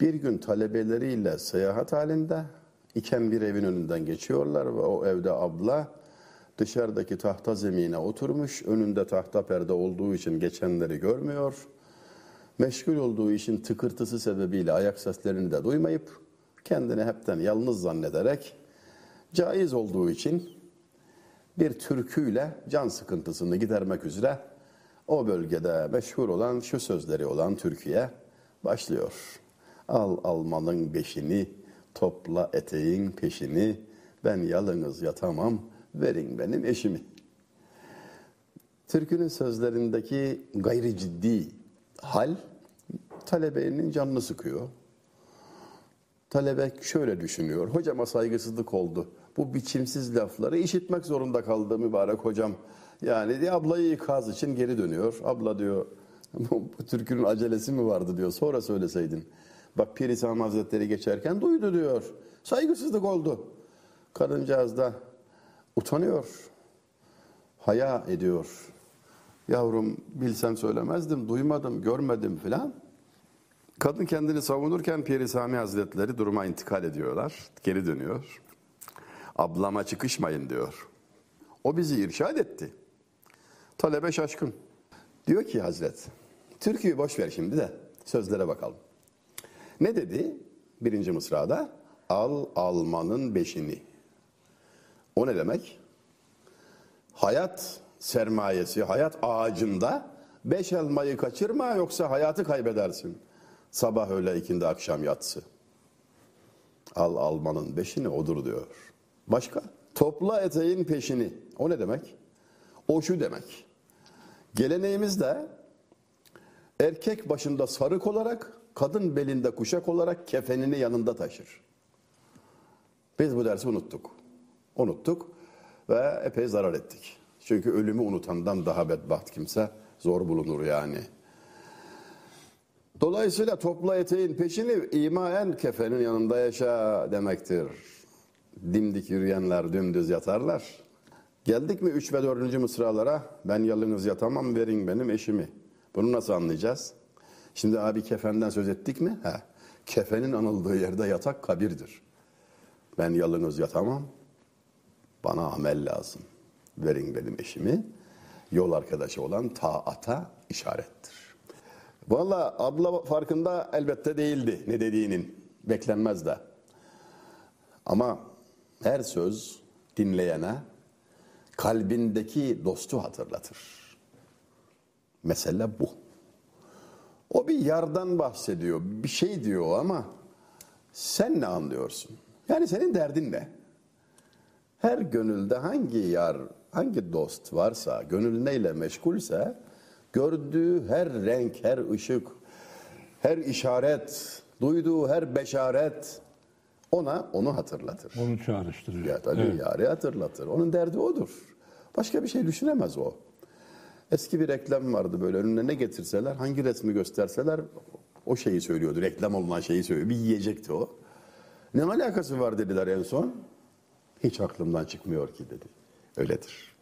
Bir gün talebeleriyle seyahat halinde iken bir evin önünden geçiyorlar ve o evde abla dışarıdaki tahta zemine oturmuş. Önünde tahta perde olduğu için geçenleri görmüyor. Meşgul olduğu işin tıkırtısı sebebiyle ayak seslerini de duymayıp kendini hepten yalnız zannederek caiz olduğu için bir türküyle can sıkıntısını gidermek üzere o bölgede meşhur olan şu sözleri olan türküye başlıyor. Al almanın beşini, topla eteğin peşini, ben yalınız yatamam, verin benim eşimi. Türkünün sözlerindeki gayri ciddi hal talebenin canını sıkıyor. Talebe şöyle düşünüyor. Hocama saygısızlık oldu. Bu biçimsiz lafları işitmek zorunda kaldı mübarek hocam. Yani diye ablayı ikaz için geri dönüyor. Abla diyor bu türkünün acelesi mi vardı diyor. Sonra söyleseydin. Bak Pir İslam Hazretleri geçerken duydu diyor. Saygısızlık oldu. Kadıncağız da utanıyor. Haya ediyor. Yavrum bilsem söylemezdim, duymadım, görmedim filan. Kadın kendini savunurken Piri Sami Hazretleri duruma intikal ediyorlar. Geri dönüyor. Ablama çıkışmayın diyor. O bizi irşad etti. Talebe şaşkın. Diyor ki Hazret, türküyü boş ver şimdi de sözlere bakalım. Ne dedi? Birinci mısrada al almanın beşini. O ne demek? Hayat sermayesi, hayat ağacında beş elmayı kaçırma yoksa hayatı kaybedersin. Sabah öğle ikindi akşam yatsı. Al almanın beşini odur diyor. Başka? Topla eteğin peşini. O ne demek? O şu demek. Geleneğimizde erkek başında sarık olarak, kadın belinde kuşak olarak kefenini yanında taşır. Biz bu dersi unuttuk. Unuttuk ve epey zarar ettik. Çünkü ölümü unutandan daha bedbaht kimse zor bulunur yani. Dolayısıyla topla eteğin peşini imaen kefenin yanında yaşa demektir. Dimdik yürüyenler dümdüz yatarlar. Geldik mi 3 ve 4. mısralara ben yalnız yatamam verin benim eşimi. Bunu nasıl anlayacağız? Şimdi abi kefenden söz ettik mi? He. Kefenin anıldığı yerde yatak kabirdir. Ben yalnız yatamam. Bana amel lazım. Verin benim eşimi. Yol arkadaşı olan taata işarettir. Valla abla farkında elbette değildi ne dediğinin. Beklenmez de. Ama her söz dinleyene kalbindeki dostu hatırlatır. Mesele bu. Bir yardan bahsediyor, bir şey diyor ama sen ne anlıyorsun? Yani senin derdin ne? Her gönülde hangi yar, hangi dost varsa, gönül neyle meşgulse gördüğü her renk, her ışık, her işaret, duyduğu her beşaret ona onu hatırlatır. Onu çağrıştırıyor. Ya tabii Evet. yarı hatırlatır. Onun derdi odur. Başka bir şey düşünemez o. Eski bir reklam vardı böyle önüne ne getirseler, hangi resmi gösterseler o şeyi söylüyordu. Reklam olunan şeyi söylüyor. Bir yiyecekti o. Ne alakası var dediler en son. Hiç aklımdan çıkmıyor ki dedi. Öyledir.